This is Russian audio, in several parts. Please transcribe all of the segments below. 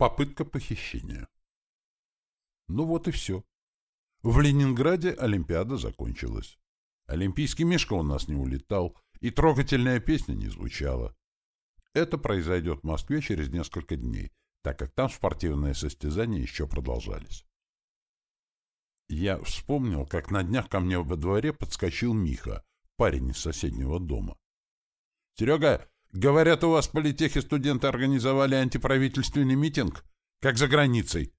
Попытка похищения. Ну вот и все. В Ленинграде Олимпиада закончилась. Олимпийский мишка у нас не улетал, и трогательная песня не звучала. Это произойдет в Москве через несколько дней, так как там спортивные состязания еще продолжались. Я вспомнил, как на днях ко мне во дворе подскочил Миха, парень из соседнего дома. — Серега, говорят, у вас в политехе студенты организовали антиправительственный митинг, как за границей.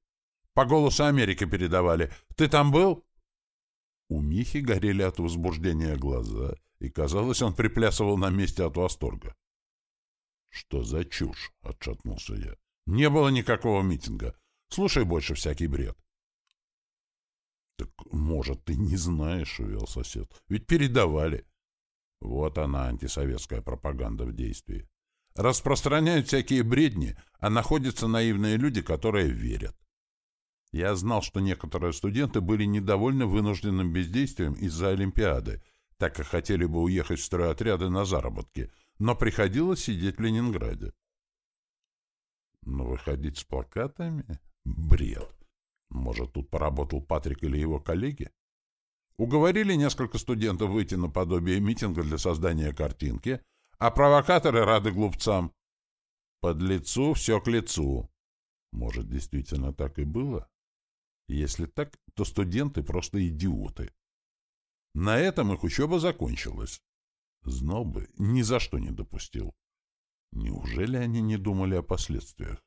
По голосу Америки передавали. Ты там был? У Михи горели от возбуждения глаза, и, казалось, он приплясывал на месте от восторга. — Что за чушь? — отшатнулся я. — Не было никакого митинга. Слушай больше всякий бред. — Так, может, ты не знаешь, — увел сосед. — Ведь передавали. Вот она, антисоветская пропаганда в действии. Распространяют всякие бредни, а находятся наивные люди, которые верят. Я знал, что некоторые студенты были недовольны вынужденным бездействием из-за Олимпиады, так как хотели бы уехать в стройотряды на заработки, но приходилось сидеть в Ленинграде. Но выходить с плакатами — бред. Может, тут поработал Патрик или его коллеги? Уговорили несколько студентов выйти на подобие митинга для создания картинки, а провокаторы рады глупцам. Под лицу все к лицу. Может, действительно так и было? Если так, то студенты просто идиоты. На этом их учеба закончилась. Знал бы, ни за что не допустил. Неужели они не думали о последствиях?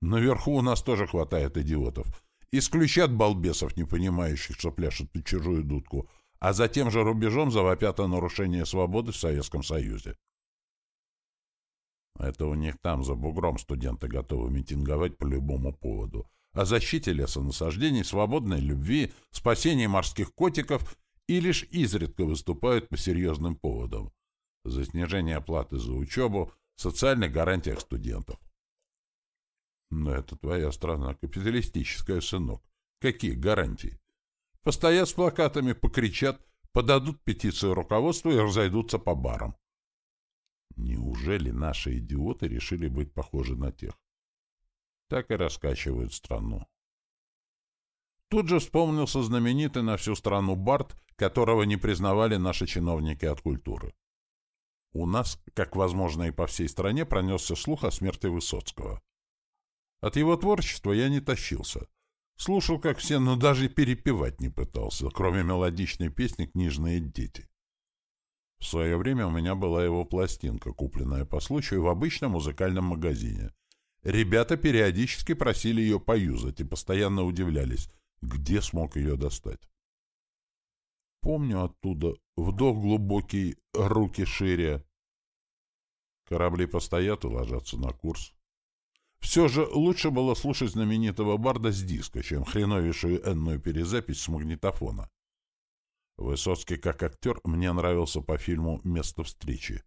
Наверху у нас тоже хватает идиотов. Исключат балбесов, не понимающих, что пляшут на чужую дудку, а за тем же рубежом завопят о нарушении свободы в Советском Союзе. Это у них там за бугром студенты готовы митинговать по любому поводу о защите лесонасаждений, свободной любви, спасении морских котиков и лишь изредка выступают по серьезным поводам за снижение оплаты за учебу, социальных гарантиях студентов. Но это твоя страна капиталистическая, сынок. Какие гарантии? Постоят с плакатами, покричат, подадут петицию руководству и разойдутся по барам. Неужели наши идиоты решили быть похожи на тех? так и раскачивают страну. Тут же вспомнился знаменитый на всю страну Барт, которого не признавали наши чиновники от культуры. У нас, как возможно и по всей стране, пронесся слух о смерти Высоцкого. От его творчества я не тащился. Слушал, как все, но даже перепевать не пытался, кроме мелодичной песни «Книжные дети». В свое время у меня была его пластинка, купленная по случаю в обычном музыкальном магазине — Ребята периодически просили ее поюзать и постоянно удивлялись, где смог ее достать. Помню оттуда вдох глубокий, руки шире. Корабли постоят и ложатся на курс. Все же лучше было слушать знаменитого барда с диска, чем хреновейшую энную перезапись с магнитофона. Высоцкий как актер мне нравился по фильму «Место встречи»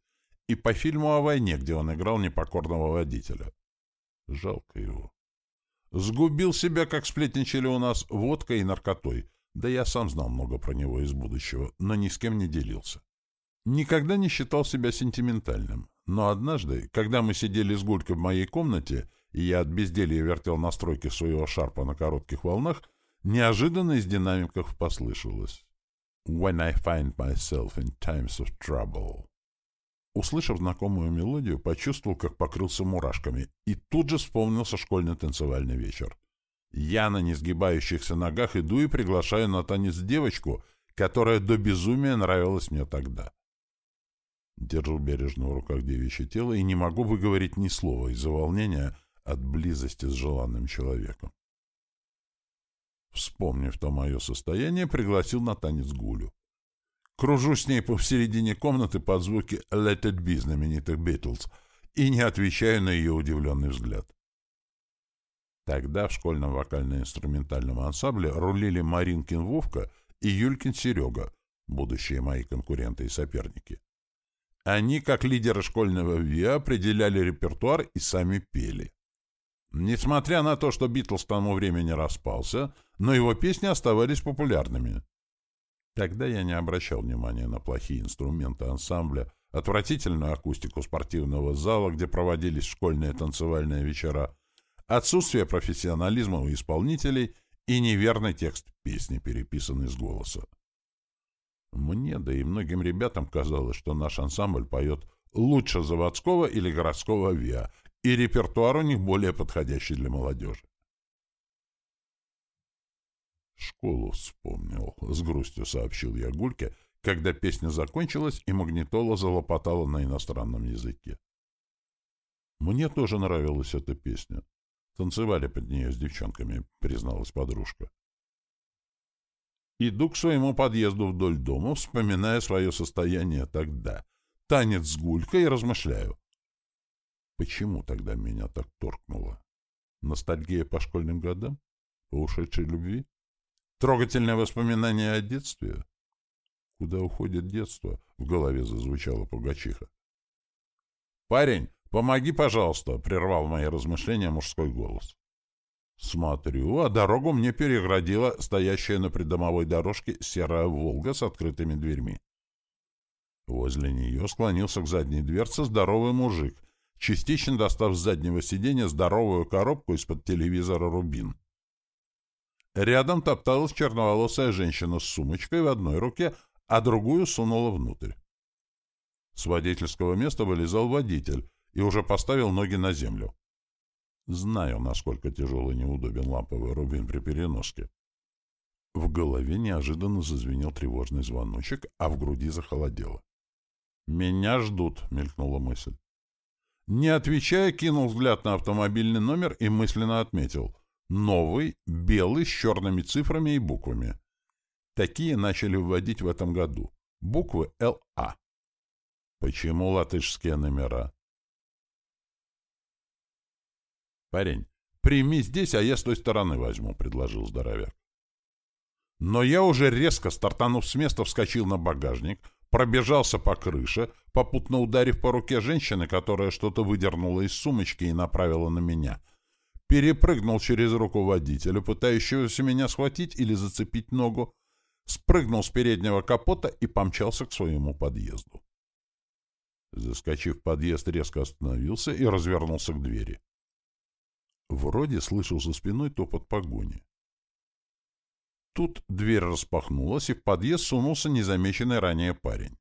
и по фильму о войне, где он играл непокорного водителя. Жалко его. Сгубил себя, как сплетничали у нас, водкой и наркотой. Да я сам знал много про него из будущего, но ни с кем не делился. Никогда не считал себя сентиментальным. Но однажды, когда мы сидели с Гулькой в моей комнате, и я от безделья вертел настройки своего шарпа на коротких волнах, неожиданно из динамиков послышалось. «When I find myself in times of trouble». Услышав знакомую мелодию, почувствовал, как покрылся мурашками, и тут же вспомнился школьный танцевальный вечер. Я на несгибающихся ногах иду и приглашаю на танец девочку, которая до безумия нравилась мне тогда. Держу бережно в руках девичье тело и не могу выговорить ни слова из-за волнения от близости с желанным человеком. Вспомнив то мое состояние, пригласил на танец Гулю. Кружу с ней посередине комнаты под звуки «Let it be» знаменитых «Битлз» и не отвечаю на ее удивленный взгляд. Тогда в школьном вокально-инструментальном ансамбле рулили Маринкин Вовка и Юлькин Серега, будущие мои конкуренты и соперники. Они, как лидеры школьного ВИА, определяли репертуар и сами пели. Несмотря на то, что Битлз к тому времени распался, но его песни оставались популярными. Тогда я не обращал внимания на плохие инструменты ансамбля, отвратительную акустику спортивного зала, где проводились школьные танцевальные вечера, отсутствие профессионализма у исполнителей и неверный текст песни, переписанный с голоса. Мне, да и многим ребятам казалось, что наш ансамбль поет лучше заводского или городского ВИА, и репертуар у них более подходящий для молодежи. «Школу вспомнил», — с грустью сообщил я Гульке, когда песня закончилась и магнитола залопотала на иностранном языке. Мне тоже нравилась эта песня. Танцевали под нее с девчонками, призналась подружка. Иду к своему подъезду вдоль дома, вспоминая свое состояние тогда. Танец с гулькой и размышляю. Почему тогда меня так торкнуло? Ностальгия по школьным годам? По ушедшей любви? Трогательное воспоминание о детстве? Куда уходит детство? В голове зазвучала Пугачиха. «Парень, помоги, пожалуйста!» — прервал мои размышления мужской голос. Смотрю, а дорогу мне переградила стоящая на придомовой дорожке серая «Волга» с открытыми дверьми. Возле нее склонился к задней дверце здоровый мужик, частично достав с заднего сиденья здоровую коробку из-под телевизора «Рубин». Рядом топталась черноволосая женщина с сумочкой в одной руке, а другую сунула внутрь. С водительского места вылезал водитель и уже поставил ноги на землю. Знаю, насколько тяжелый и неудобен ламповый рубин при переноске. В голове неожиданно зазвенел тревожный звоночек, а в груди захолодело. «Меня ждут», — мелькнула мысль. Не отвечая, кинул взгляд на автомобильный номер и мысленно отметил. Новый, белый, с черными цифрами и буквами. Такие начали вводить в этом году. Буквы ЛА. Почему латышские номера? «Парень, прими здесь, а я с той стороны возьму», — предложил здоровяк. Но я уже резко, стартанув с места, вскочил на багажник, пробежался по крыше, попутно ударив по руке женщины, которая что-то выдернула из сумочки и направила на меня. Перепрыгнул через руку водителя, пытающегося меня схватить или зацепить ногу, спрыгнул с переднего капота и помчался к своему подъезду. Заскочив в подъезд, резко остановился и развернулся к двери. Вроде слышал за спиной топот погони. Тут дверь распахнулась, и в подъезд сунулся незамеченный ранее парень.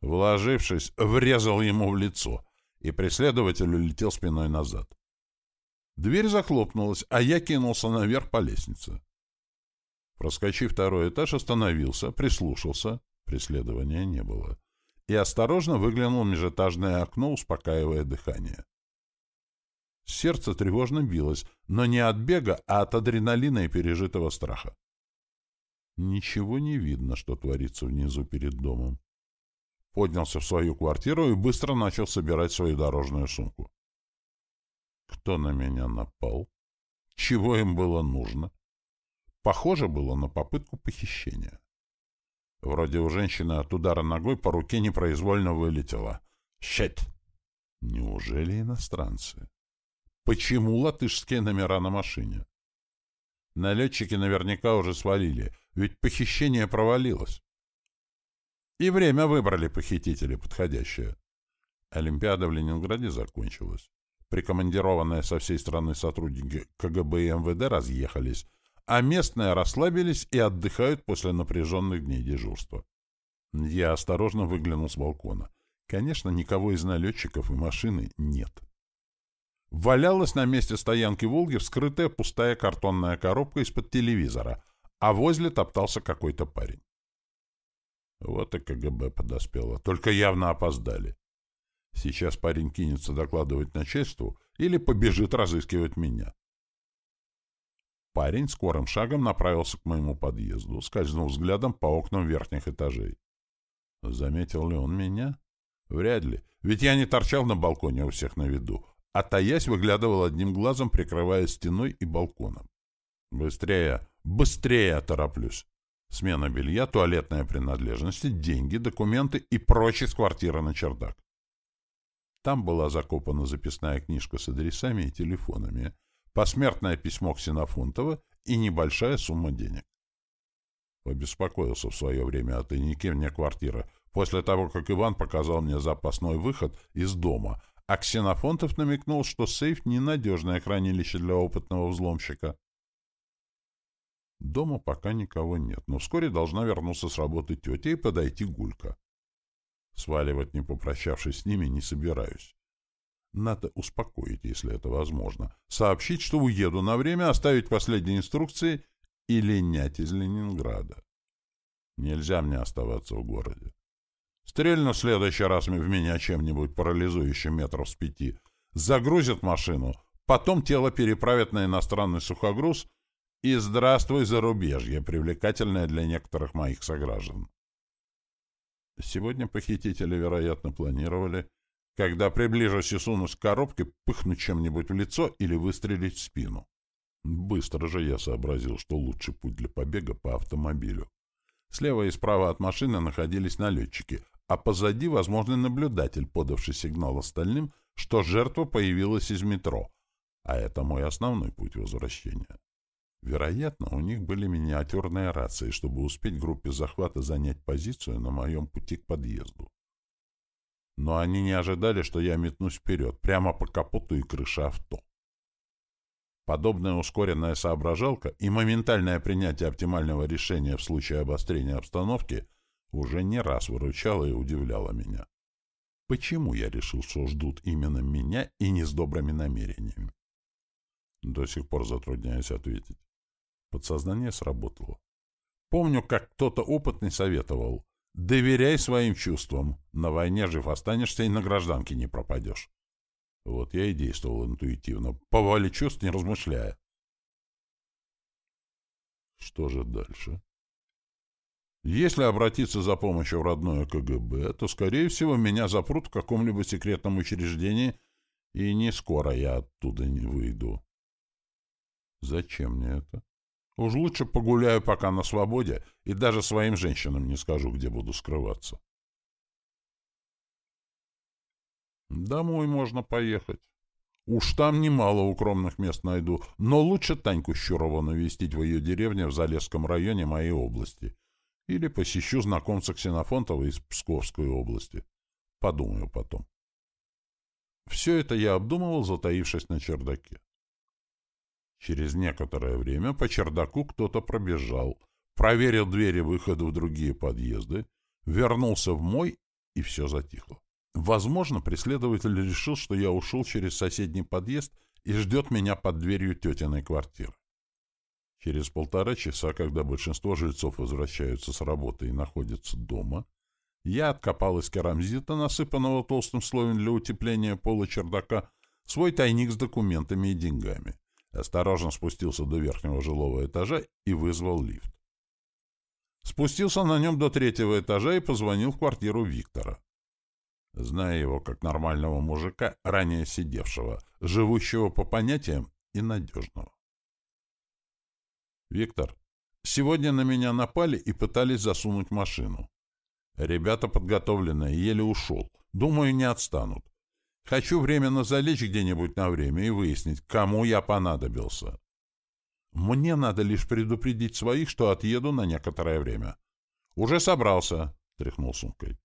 Вложившись, врезал ему в лицо, и преследователь улетел спиной назад. Дверь захлопнулась, а я кинулся наверх по лестнице. Проскочив второй этаж, остановился, прислушался, преследования не было, и осторожно выглянул межэтажное окно, успокаивая дыхание. Сердце тревожно билось, но не от бега, а от адреналина и пережитого страха. Ничего не видно, что творится внизу перед домом. Поднялся в свою квартиру и быстро начал собирать свою дорожную сумку. Кто на меня напал? Чего им было нужно? Похоже было на попытку похищения. Вроде у женщины от удара ногой по руке непроизвольно вылетело. Щет! Неужели иностранцы? Почему латышские номера на машине? Налетчики наверняка уже свалили, ведь похищение провалилось. И время выбрали похитители подходящее. Олимпиада в Ленинграде закончилась. Прикомандированные со всей страны сотрудники КГБ и МВД разъехались, а местные расслабились и отдыхают после напряженных дней дежурства. Я осторожно выглянул с балкона. Конечно, никого из налетчиков и машины нет. Валялась на месте стоянки «Волги» вскрытая пустая картонная коробка из-под телевизора, а возле топтался какой-то парень. Вот и КГБ подоспело, только явно опоздали. Сейчас парень кинется докладывать начальству или побежит разыскивать меня. Парень скорым шагом направился к моему подъезду, скользнув взглядом по окнам верхних этажей. Заметил ли он меня? Вряд ли, ведь я не торчал на балконе у всех на виду, а таясь выглядывал одним глазом, прикрывая стеной и балконом. «Быстрее! Быстрее!» — тороплюсь. Смена белья, туалетные принадлежности, деньги, документы и прочее с квартиры на чердак. Там была закопана записная книжка с адресами и телефонами, посмертное письмо Ксенофонтова и небольшая сумма денег. Побеспокоился в свое время о тайнике вне квартиры, после того, как Иван показал мне запасной выход из дома, а Ксенофонтов намекнул, что сейф — ненадежное хранилище для опытного взломщика. Дома пока никого нет, но вскоре должна вернуться с работы тетя и подойти Гулька. Сваливать, не попрощавшись с ними, не собираюсь. Надо успокоить, если это возможно. Сообщить, что уеду на время, оставить последние инструкции и линять из Ленинграда. Нельзя мне оставаться в городе. Стрельну в следующий раз в меня чем-нибудь парализующим метров с пяти. Загрузят машину, потом тело переправят на иностранный сухогруз и здравствуй зарубежье, привлекательное для некоторых моих сограждан. Сегодня похитители, вероятно, планировали, когда приближусь и сунусь к коробке, пыхнуть чем-нибудь в лицо или выстрелить в спину. Быстро же я сообразил, что лучший путь для побега по автомобилю. Слева и справа от машины находились налетчики, а позади возможный наблюдатель, подавший сигнал остальным, что жертва появилась из метро. А это мой основной путь возвращения. Вероятно, у них были миниатюрные рации, чтобы успеть группе захвата занять позицию на моем пути к подъезду. Но они не ожидали, что я метнусь вперед, прямо по капоту и крыше авто. Подобная ускоренная соображалка и моментальное принятие оптимального решения в случае обострения обстановки уже не раз выручало и удивляло меня. Почему я решил, что ждут именно меня и не с добрыми намерениями? До сих пор затрудняюсь ответить. Подсознание сработало. Помню, как кто-то опытный советовал. Доверяй своим чувствам. На войне жив останешься и на гражданке не пропадешь. Вот я и действовал интуитивно, по воле чувств не размышляя. Что же дальше? Если обратиться за помощью в родное КГБ, то, скорее всего, меня запрут в каком-либо секретном учреждении, и не скоро я оттуда не выйду. Зачем мне это? Уж лучше погуляю пока на свободе и даже своим женщинам не скажу, где буду скрываться. Домой можно поехать. Уж там немало укромных мест найду, но лучше Таньку Щурову навестить в ее деревне в Залесском районе моей области. Или посещу знакомца Ксенофонтова из Псковской области. Подумаю потом. Все это я обдумывал, затаившись на чердаке. Через некоторое время по чердаку кто-то пробежал, проверил двери выхода в другие подъезды, вернулся в мой, и все затихло. Возможно, преследователь решил, что я ушел через соседний подъезд и ждет меня под дверью тетиной квартиры. Через полтора часа, когда большинство жильцов возвращаются с работы и находятся дома, я откопал из керамзита, насыпанного толстым слоем для утепления пола чердака, свой тайник с документами и деньгами. Осторожно спустился до верхнего жилого этажа и вызвал лифт. Спустился на нем до третьего этажа и позвонил в квартиру Виктора зная его как нормального мужика, ранее сидевшего, живущего по понятиям и надежного. «Виктор, сегодня на меня напали и пытались засунуть машину. Ребята подготовленные, еле ушел. Думаю, не отстанут. Хочу временно залечь где-нибудь на время и выяснить, кому я понадобился. Мне надо лишь предупредить своих, что отъеду на некоторое время. Уже собрался, — тряхнул сумкой.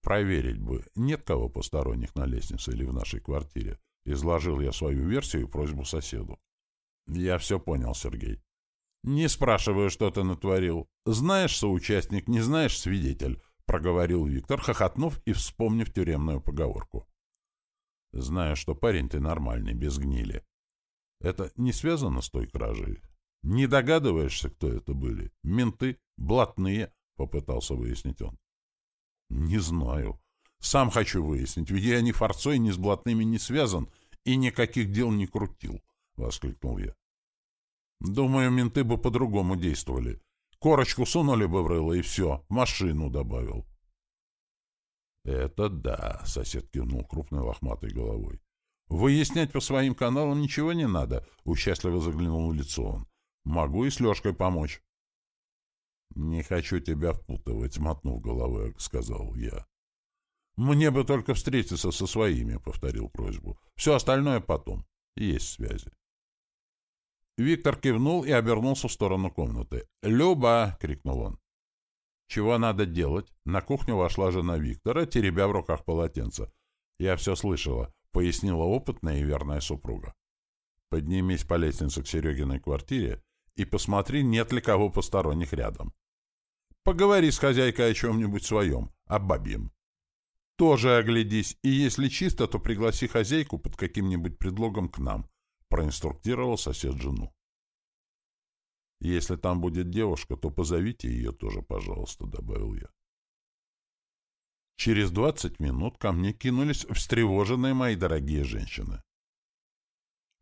Проверить бы, нет кого посторонних на лестнице или в нашей квартире. Изложил я свою версию и просьбу соседу. Я все понял, Сергей. Не спрашиваю, что ты натворил. Знаешь, соучастник, не знаешь, свидетель, проговорил Виктор, хохотнув и вспомнив тюремную поговорку. Знаю, что парень ты нормальный, без гнили. Это не связано с той кражей? Не догадываешься, кто это были? Менты? Блатные? Попытался выяснить он. Не знаю. Сам хочу выяснить, ведь я ни форцой, ни с блатными не связан и никаких дел не крутил, — воскликнул я. Думаю, менты бы по-другому действовали. Корочку сунули бы в рыло и все, машину добавил. Это да, — сосед кивнул крупной лохматой головой. Выяснять по своим каналам ничего не надо, — участливо заглянул в лицо он. Могу и с Лешкой помочь. «Не хочу тебя впутывать», — мотнув головой, — сказал я. «Мне бы только встретиться со своими», — повторил просьбу. «Все остальное потом. Есть связи». Виктор кивнул и обернулся в сторону комнаты. «Люба!» — крикнул он. «Чего надо делать?» На кухню вошла жена Виктора, теребя в руках полотенце. «Я все слышала», — пояснила опытная и верная супруга. «Поднимись по лестнице к Серегиной квартире и посмотри, нет ли кого посторонних рядом. Поговори с хозяйкой о чем-нибудь своем, о бабьем. Тоже оглядись, и если чисто, то пригласи хозяйку под каким-нибудь предлогом к нам», — проинструктировал сосед жену. «Если там будет девушка, то позовите ее тоже, пожалуйста», — добавил я. Через двадцать минут ко мне кинулись встревоженные мои дорогие женщины.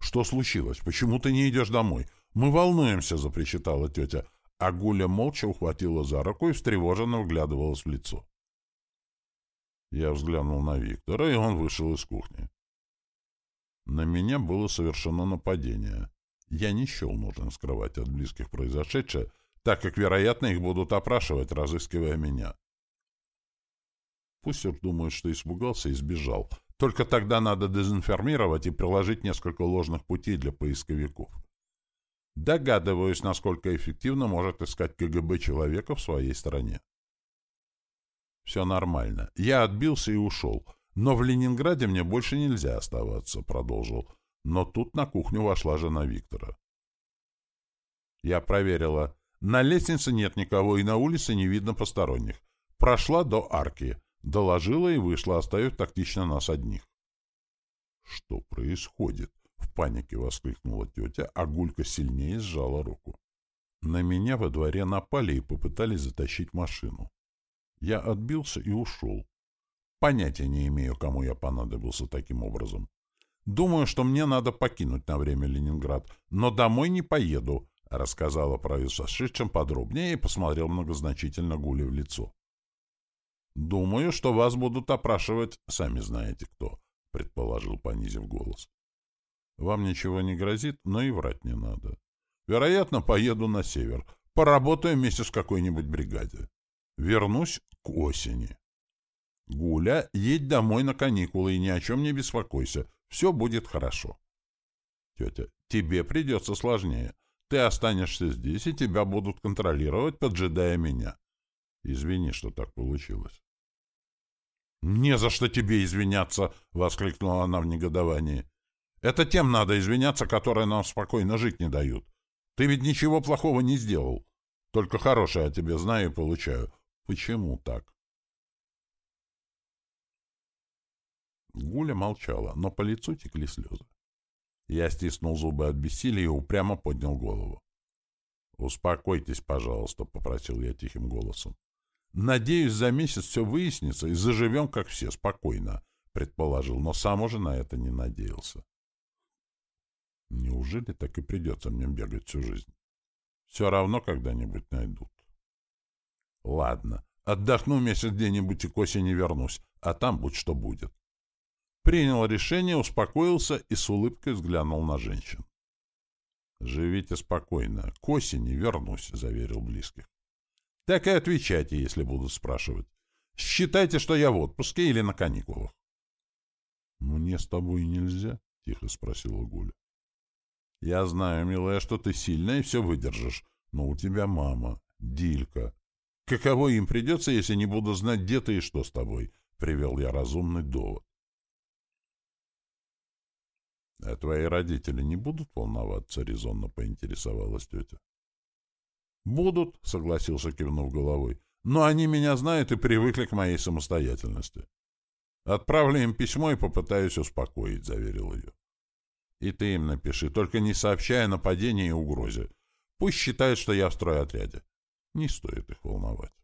«Что случилось? Почему ты не идешь домой? Мы волнуемся», — запричитала тетя, а Гуля молча ухватила за руку и встревоженно вглядывалась в лицо. Я взглянул на Виктора, и он вышел из кухни. На меня было совершено нападение. Я не счел нужным скрывать от близких произошедшее, так как, вероятно, их будут опрашивать, разыскивая меня. Пусть уж думают, что испугался и сбежал. Только тогда надо дезинформировать и приложить несколько ложных путей для поисковиков. Догадываюсь, насколько эффективно может искать КГБ человека в своей стране. Все нормально. Я отбился и ушел. Но в Ленинграде мне больше нельзя оставаться, продолжил. Но тут на кухню вошла жена Виктора. Я проверила. На лестнице нет никого, и на улице не видно посторонних. Прошла до арки. Доложила и вышла, оставив тактично нас одних. Что происходит? В панике воскликнула тетя, а Гулька сильнее сжала руку. На меня во дворе напали и попытались затащить машину. Я отбился и ушел. Понятия не имею, кому я понадобился таким образом. Думаю, что мне надо покинуть на время Ленинград, но домой не поеду, — рассказала про сошедшем подробнее и посмотрел многозначительно Гуле в лицо. «Думаю, что вас будут опрашивать, сами знаете кто», — предположил, понизив голос. «Вам ничего не грозит, но и врать не надо. Вероятно, поеду на север, поработаю вместе с какой-нибудь бригаде. Вернусь к осени. Гуля, едь домой на каникулы и ни о чем не беспокойся. Все будет хорошо. Тетя, тебе придется сложнее. Ты останешься здесь, и тебя будут контролировать, поджидая меня. Извини, что так получилось. «Не за что тебе извиняться!» — воскликнула она в негодовании. «Это тем надо извиняться, которые нам спокойно жить не дают. Ты ведь ничего плохого не сделал. Только хорошее о тебе знаю и получаю. Почему так? Гуля молчала, но по лицу текли слезы. Я стиснул зубы от бессилия и упрямо поднял голову. «Успокойтесь, пожалуйста», — попросил я тихим голосом. «Надеюсь, за месяц все выяснится и заживем, как все, спокойно», — предположил, но сам уже на это не надеялся. Неужели так и придется мне бегать всю жизнь? Все равно когда-нибудь найдут. Ладно, отдохну месяц где-нибудь и к осени вернусь, а там будь что будет. Принял решение, успокоился и с улыбкой взглянул на женщин. «Живите спокойно. К осени вернусь», — заверил близких. «Так и отвечайте, если будут спрашивать. Считайте, что я в отпуске или на каникулах». «Мне с тобой нельзя?» — тихо спросила Гуля. «Я знаю, милая, что ты сильная и все выдержишь, но у тебя мама, Дилька, Каково им придется, если не буду знать, где ты и что с тобой? — привел я разумный довод. — А твои родители не будут волноваться? — резонно поинтересовалась тетя. — Будут, — согласился, кивнув головой. — Но они меня знают и привыкли к моей самостоятельности. — Отправлю им письмо и попытаюсь успокоить, — заверил ее. — И ты им напиши, только не сообщая о нападении и угрозе. Пусть считают, что я в стройотряде. Не стоит их волновать.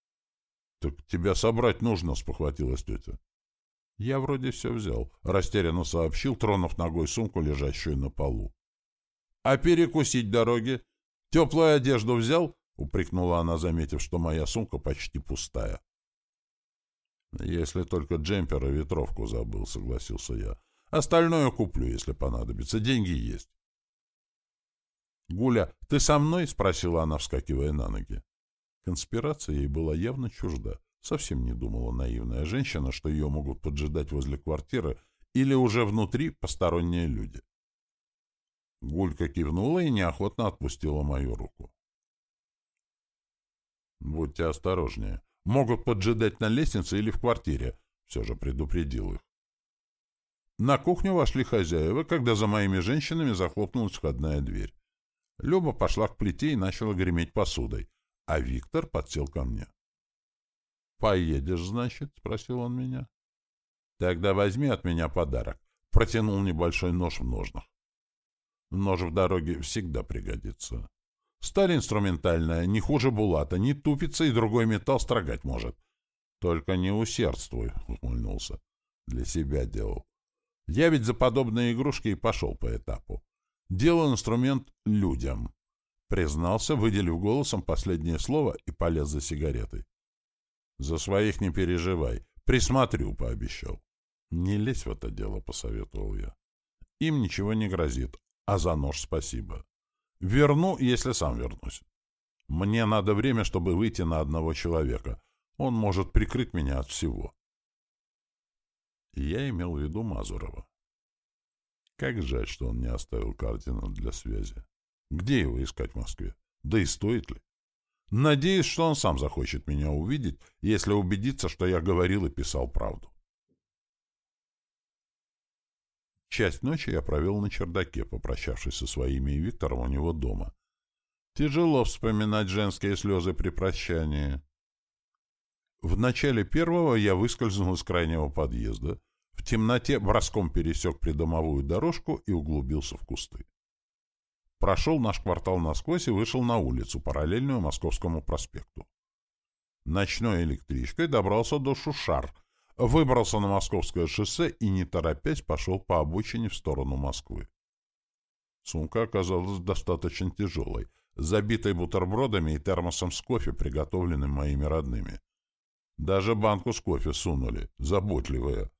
— Так тебя собрать нужно, — спохватилась тетя. — Я вроде все взял, — растерянно сообщил, тронув ногой сумку, лежащую на полу. — А перекусить дороги? Теплую одежду взял? — упрекнула она, заметив, что моя сумка почти пустая. — Если только джемпер и ветровку забыл, — согласился я. — Остальное куплю, если понадобится. Деньги есть. «Гуля, ты со мной?» — спросила она, вскакивая на ноги. Конспирация ей была явно чужда. Совсем не думала наивная женщина, что ее могут поджидать возле квартиры или уже внутри посторонние люди. Гулька кивнула и неохотно отпустила мою руку. «Будьте осторожнее. Могут поджидать на лестнице или в квартире. Все же предупредил их. На кухню вошли хозяева, когда за моими женщинами захлопнулась входная дверь. Люба пошла к плите и начала греметь посудой, а Виктор подсел ко мне. «Поедешь, значит?» — спросил он меня. «Тогда возьми от меня подарок». Протянул небольшой нож в ножнах. Нож в дороге всегда пригодится. Сталь инструментальная, не хуже булата, не тупится и другой металл строгать может. Только не усердствуй, — ухмыльнулся. Для себя делал. Я ведь за подобные игрушки и пошел по этапу. Делал инструмент людям. Признался, выделив голосом последнее слово и полез за сигаретой. За своих не переживай. Присмотрю, пообещал. Не лезь в это дело, посоветовал я. Им ничего не грозит, а за нож спасибо. Верну, если сам вернусь. Мне надо время, чтобы выйти на одного человека. Он может прикрыть меня от всего. я имел в виду Мазурова. Как жаль, что он не оставил координат для связи. Где его искать в Москве? Да и стоит ли? Надеюсь, что он сам захочет меня увидеть, если убедится, что я говорил и писал правду. Часть ночи я провел на чердаке, попрощавшись со своими и Виктором у него дома. Тяжело вспоминать женские слезы при прощании. В начале первого я выскользнул из крайнего подъезда, в темноте броском пересек придомовую дорожку и углубился в кусты. Прошел наш квартал насквозь и вышел на улицу, параллельную Московскому проспекту. Ночной электричкой добрался до Шушар, выбрался на Московское шоссе и, не торопясь, пошел по обочине в сторону Москвы. Сумка оказалась достаточно тяжелой, забитой бутербродами и термосом с кофе, приготовленным моими родными. Даже банку с кофе сунули, заботливые.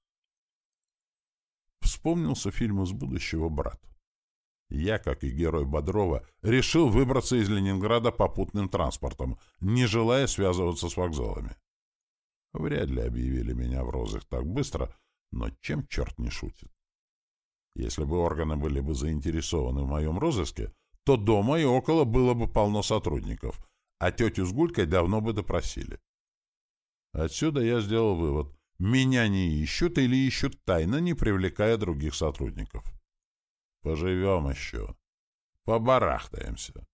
Вспомнился фильм из будущего «Брат». Я, как и герой Бодрова, решил выбраться из Ленинграда попутным транспортом, не желая связываться с вокзалами. Вряд ли объявили меня в розыск так быстро, но чем черт не шутит? Если бы органы были бы заинтересованы в моем розыске, то дома и около было бы полно сотрудников, а тетю с Гулькой давно бы допросили. Отсюда я сделал вывод. Меня не ищут или ищут тайно, не привлекая других сотрудников. Поживем еще. Побарахтаемся.